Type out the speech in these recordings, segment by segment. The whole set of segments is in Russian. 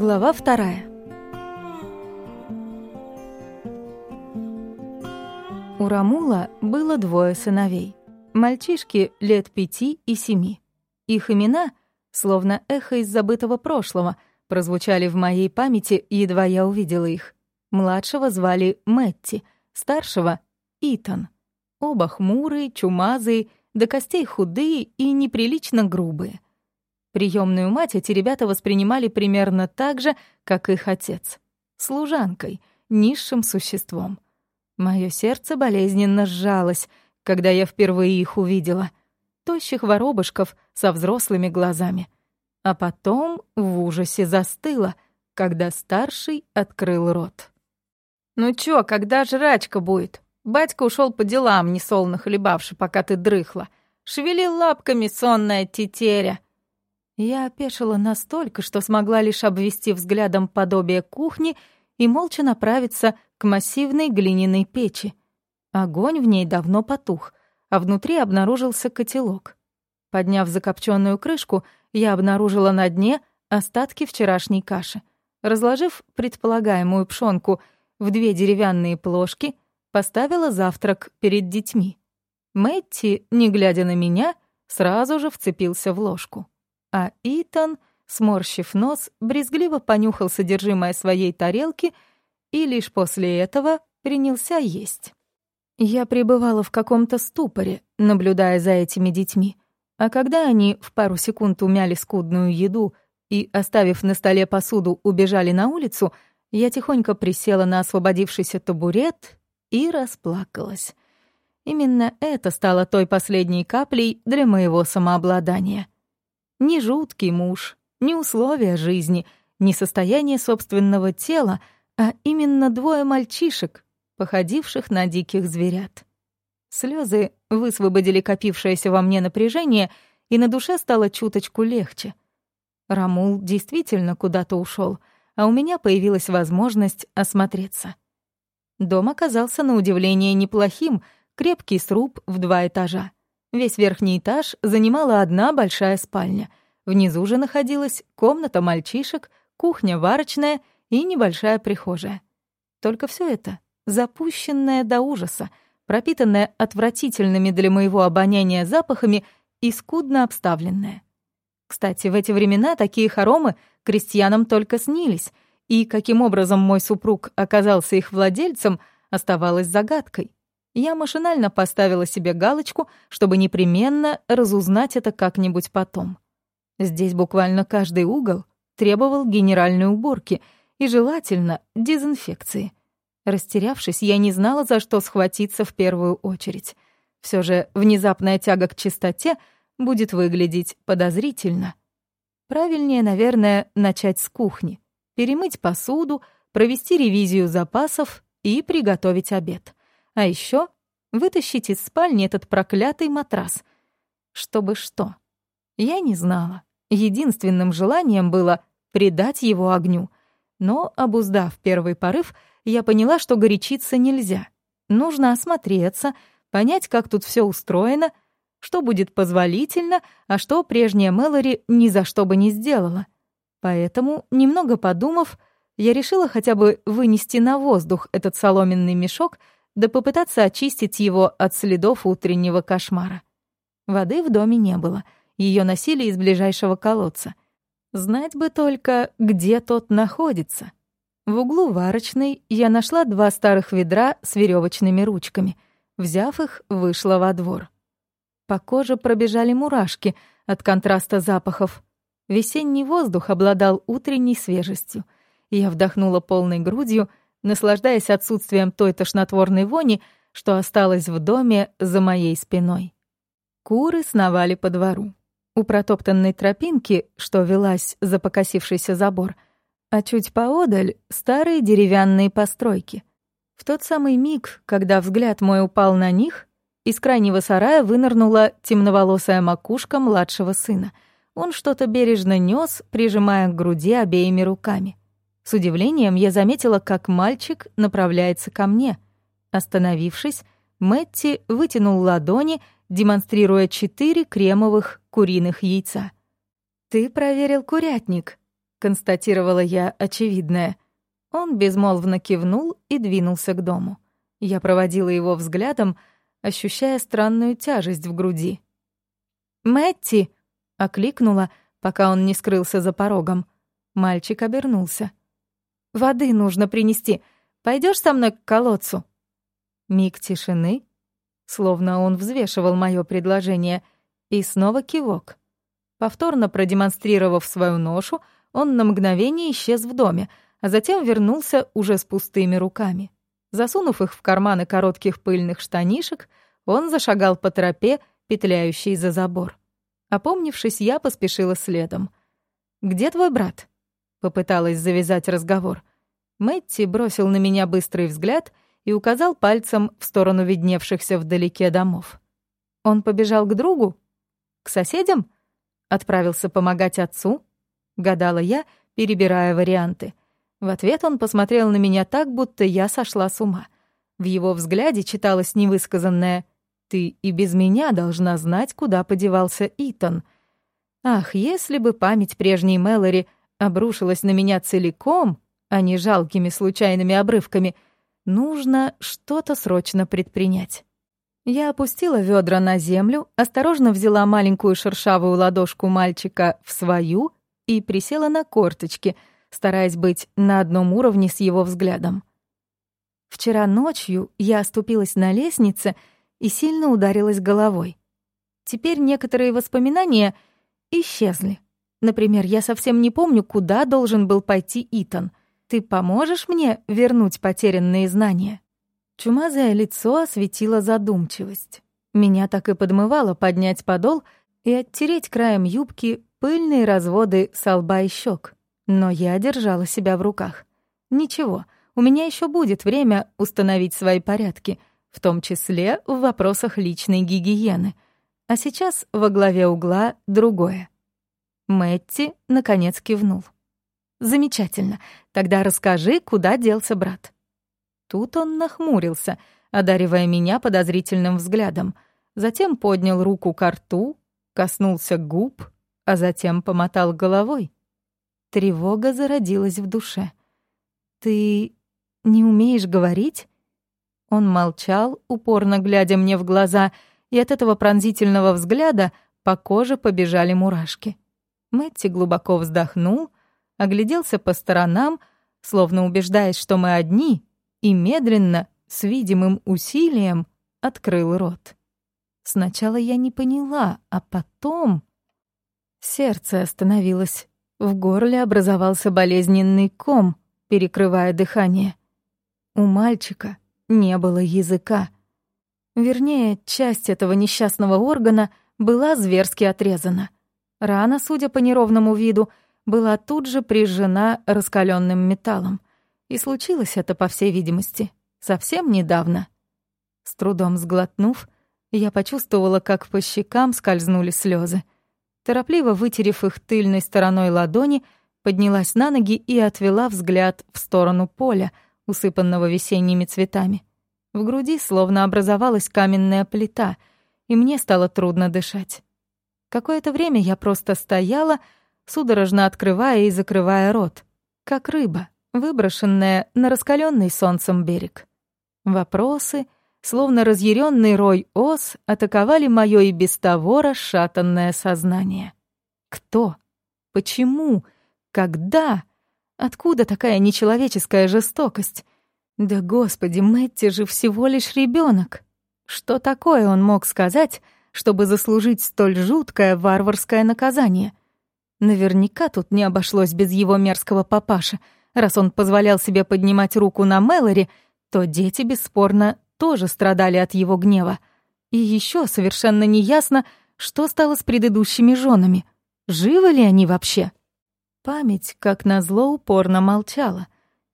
Глава вторая. У Рамула было двое сыновей. Мальчишки лет пяти и семи. Их имена, словно эхо из забытого прошлого, прозвучали в моей памяти, едва я увидела их. Младшего звали Мэтти, старшего — Итан. Оба хмурые, чумазые, до костей худые и неприлично грубые — Приемную мать эти ребята воспринимали примерно так же, как их отец. Служанкой, низшим существом. Моё сердце болезненно сжалось, когда я впервые их увидела. Тощих воробушков со взрослыми глазами. А потом в ужасе застыла, когда старший открыл рот. «Ну чё, когда жрачка будет? Батька ушёл по делам, несолно хлебавши, пока ты дрыхла. Шевели лапками, сонная тетеря!» Я опешила настолько, что смогла лишь обвести взглядом подобие кухни и молча направиться к массивной глиняной печи. Огонь в ней давно потух, а внутри обнаружился котелок. Подняв закопченную крышку, я обнаружила на дне остатки вчерашней каши. Разложив предполагаемую пшенку в две деревянные плошки, поставила завтрак перед детьми. Мэтти, не глядя на меня, сразу же вцепился в ложку а Итан, сморщив нос, брезгливо понюхал содержимое своей тарелки и лишь после этого принялся есть. Я пребывала в каком-то ступоре, наблюдая за этими детьми, а когда они в пару секунд умяли скудную еду и, оставив на столе посуду, убежали на улицу, я тихонько присела на освободившийся табурет и расплакалась. Именно это стало той последней каплей для моего самообладания — ни жуткий муж, ни условия жизни, ни состояние собственного тела, а именно двое мальчишек, походивших на диких зверят. Слезы высвободили копившееся во мне напряжение, и на душе стало чуточку легче. Рамул действительно куда-то ушел, а у меня появилась возможность осмотреться. Дом оказался на удивление неплохим, крепкий сруб в два этажа. Весь верхний этаж занимала одна большая спальня. Внизу же находилась комната мальчишек, кухня варочная и небольшая прихожая. Только все это запущенное до ужаса, пропитанное отвратительными для моего обоняния запахами и скудно обставленное. Кстати, в эти времена такие хоромы крестьянам только снились, и каким образом мой супруг оказался их владельцем, оставалось загадкой. Я машинально поставила себе галочку, чтобы непременно разузнать это как-нибудь потом. Здесь буквально каждый угол требовал генеральной уборки и, желательно, дезинфекции. Растерявшись, я не знала, за что схватиться в первую очередь. Все же внезапная тяга к чистоте будет выглядеть подозрительно. Правильнее, наверное, начать с кухни, перемыть посуду, провести ревизию запасов и приготовить обед. А еще вытащить из спальни этот проклятый матрас. Чтобы что? Я не знала. Единственным желанием было предать его огню. Но, обуздав первый порыв, я поняла, что горячиться нельзя. Нужно осмотреться, понять, как тут все устроено, что будет позволительно, а что прежняя Мэлори ни за что бы не сделала. Поэтому, немного подумав, я решила хотя бы вынести на воздух этот соломенный мешок — да попытаться очистить его от следов утреннего кошмара. Воды в доме не было, ее носили из ближайшего колодца. Знать бы только, где тот находится. В углу варочной я нашла два старых ведра с веревочными ручками. Взяв их, вышла во двор. По коже пробежали мурашки от контраста запахов. Весенний воздух обладал утренней свежестью. Я вдохнула полной грудью — наслаждаясь отсутствием той тошнотворной вони, что осталось в доме за моей спиной. Куры сновали по двору. У протоптанной тропинки, что велась за покосившийся забор, а чуть поодаль — старые деревянные постройки. В тот самый миг, когда взгляд мой упал на них, из крайнего сарая вынырнула темноволосая макушка младшего сына. Он что-то бережно нёс, прижимая к груди обеими руками. С удивлением я заметила, как мальчик направляется ко мне. Остановившись, Мэтти вытянул ладони, демонстрируя четыре кремовых куриных яйца. «Ты проверил курятник?» констатировала я очевидное. Он безмолвно кивнул и двинулся к дому. Я проводила его взглядом, ощущая странную тяжесть в груди. «Мэтти!» — окликнула, пока он не скрылся за порогом. Мальчик обернулся. «Воды нужно принести. Пойдешь со мной к колодцу?» Миг тишины, словно он взвешивал мое предложение, и снова кивок. Повторно продемонстрировав свою ношу, он на мгновение исчез в доме, а затем вернулся уже с пустыми руками. Засунув их в карманы коротких пыльных штанишек, он зашагал по тропе, петляющей за забор. Опомнившись, я поспешила следом. «Где твой брат?» Попыталась завязать разговор. Мэтти бросил на меня быстрый взгляд и указал пальцем в сторону видневшихся вдалеке домов. «Он побежал к другу? К соседям?» Отправился помогать отцу? Гадала я, перебирая варианты. В ответ он посмотрел на меня так, будто я сошла с ума. В его взгляде читалось невысказанное «Ты и без меня должна знать, куда подевался Итан». Ах, если бы память прежней Мэлори обрушилась на меня целиком, а не жалкими случайными обрывками, нужно что-то срочно предпринять. Я опустила ведра на землю, осторожно взяла маленькую шершавую ладошку мальчика в свою и присела на корточки, стараясь быть на одном уровне с его взглядом. Вчера ночью я оступилась на лестнице и сильно ударилась головой. Теперь некоторые воспоминания исчезли. Например, я совсем не помню, куда должен был пойти Итан. Ты поможешь мне вернуть потерянные знания? Чумазое лицо осветило задумчивость. Меня так и подмывало поднять подол и оттереть краем юбки пыльные разводы с лба и щек. Но я держала себя в руках. Ничего, у меня еще будет время установить свои порядки, в том числе в вопросах личной гигиены. А сейчас во главе угла другое. Мэтти, наконец, кивнул. «Замечательно. Тогда расскажи, куда делся брат». Тут он нахмурился, одаривая меня подозрительным взглядом. Затем поднял руку к рту, коснулся губ, а затем помотал головой. Тревога зародилась в душе. «Ты не умеешь говорить?» Он молчал, упорно глядя мне в глаза, и от этого пронзительного взгляда по коже побежали мурашки. Мэтти глубоко вздохнул, огляделся по сторонам, словно убеждаясь, что мы одни, и медленно, с видимым усилием, открыл рот. Сначала я не поняла, а потом... Сердце остановилось. В горле образовался болезненный ком, перекрывая дыхание. У мальчика не было языка. Вернее, часть этого несчастного органа была зверски отрезана. Рана, судя по неровному виду, была тут же прижжена раскаленным металлом. И случилось это, по всей видимости, совсем недавно. С трудом сглотнув, я почувствовала, как по щекам скользнули слезы. Торопливо вытерев их тыльной стороной ладони, поднялась на ноги и отвела взгляд в сторону поля, усыпанного весенними цветами. В груди словно образовалась каменная плита, и мне стало трудно дышать. Какое-то время я просто стояла, судорожно открывая и закрывая рот, как рыба, выброшенная на раскаленный солнцем берег. Вопросы, словно разъяренный рой ос, атаковали моё и без того расшатанное сознание. Кто? Почему? Когда? Откуда такая нечеловеческая жестокость? Да господи, Мэтти же всего лишь ребенок. Что такое он мог сказать, чтобы заслужить столь жуткое варварское наказание? Наверняка тут не обошлось без его мерзкого папаши — Раз он позволял себе поднимать руку на Мэлори, то дети, бесспорно, тоже страдали от его гнева. И еще совершенно неясно, что стало с предыдущими женами. Живы ли они вообще? Память, как назло, упорно молчала.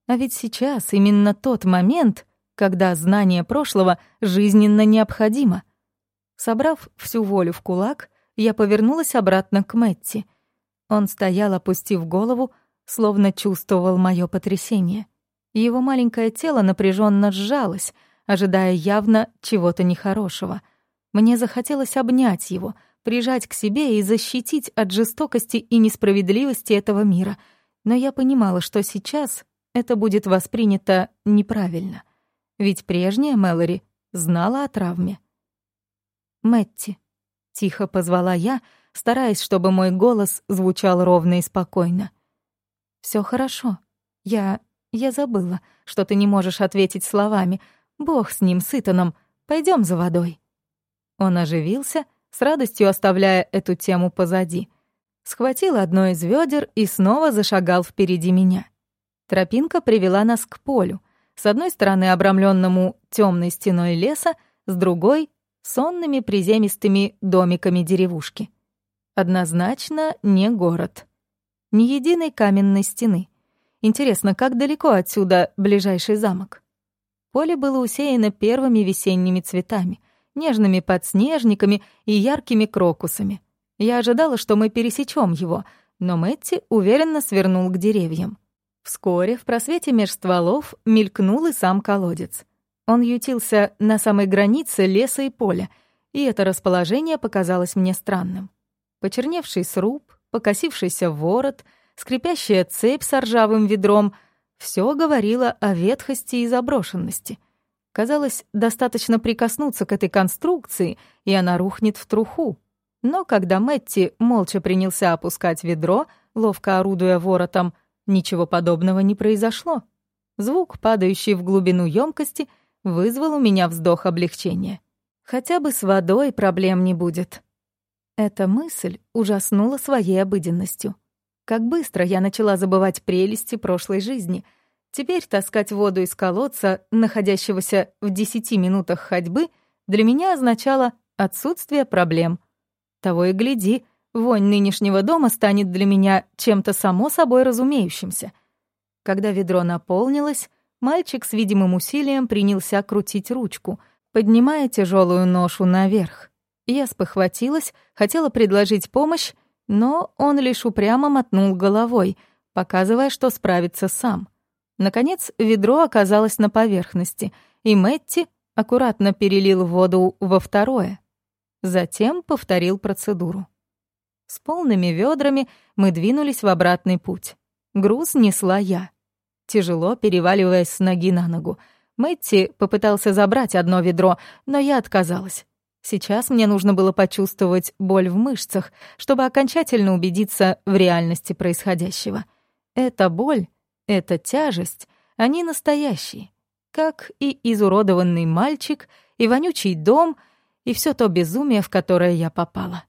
А ведь сейчас именно тот момент, когда знание прошлого жизненно необходимо. Собрав всю волю в кулак, я повернулась обратно к Мэтти. Он стоял, опустив голову, словно чувствовал мое потрясение. Его маленькое тело напряженно сжалось, ожидая явно чего-то нехорошего. Мне захотелось обнять его, прижать к себе и защитить от жестокости и несправедливости этого мира. Но я понимала, что сейчас это будет воспринято неправильно. Ведь прежняя Мэлори знала о травме. «Мэтти», — тихо позвала я, стараясь, чтобы мой голос звучал ровно и спокойно. Все хорошо. Я... я забыла, что ты не можешь ответить словами. Бог с ним, с Итаном. Пойдем за водой». Он оживился, с радостью оставляя эту тему позади. Схватил одно из ведер и снова зашагал впереди меня. Тропинка привела нас к полю. С одной стороны обрамленному темной стеной леса, с другой — сонными приземистыми домиками деревушки. Однозначно не город. Ни единой каменной стены. Интересно, как далеко отсюда ближайший замок? Поле было усеяно первыми весенними цветами, нежными подснежниками и яркими крокусами. Я ожидала, что мы пересечем его, но Мэтти уверенно свернул к деревьям. Вскоре в просвете меж стволов мелькнул и сам колодец. Он ютился на самой границе леса и поля, и это расположение показалось мне странным. Почерневший сруб, покосившийся ворот, скрипящая цепь с ржавым ведром — все говорило о ветхости и заброшенности. Казалось, достаточно прикоснуться к этой конструкции, и она рухнет в труху. Но когда Мэтти молча принялся опускать ведро, ловко орудуя воротом, ничего подобного не произошло. Звук, падающий в глубину емкости, вызвал у меня вздох облегчения. Хотя бы с водой проблем не будет. Эта мысль ужаснула своей обыденностью. Как быстро я начала забывать прелести прошлой жизни. Теперь таскать воду из колодца, находящегося в десяти минутах ходьбы, для меня означало отсутствие проблем. Того и гляди, вонь нынешнего дома станет для меня чем-то само собой разумеющимся. Когда ведро наполнилось, мальчик с видимым усилием принялся крутить ручку, поднимая тяжелую ношу наверх. Я спохватилась, хотела предложить помощь, но он лишь упрямо мотнул головой, показывая, что справится сам. Наконец, ведро оказалось на поверхности, и Мэтти аккуратно перелил воду во второе. Затем повторил процедуру. С полными ведрами мы двинулись в обратный путь. Груз несла я. Тяжело переваливаясь с ноги на ногу. Мэтти попытался забрать одно ведро, но я отказалась. Сейчас мне нужно было почувствовать боль в мышцах, чтобы окончательно убедиться в реальности происходящего. Эта боль, эта тяжесть, они настоящие, как и изуродованный мальчик, и вонючий дом, и все то безумие, в которое я попала.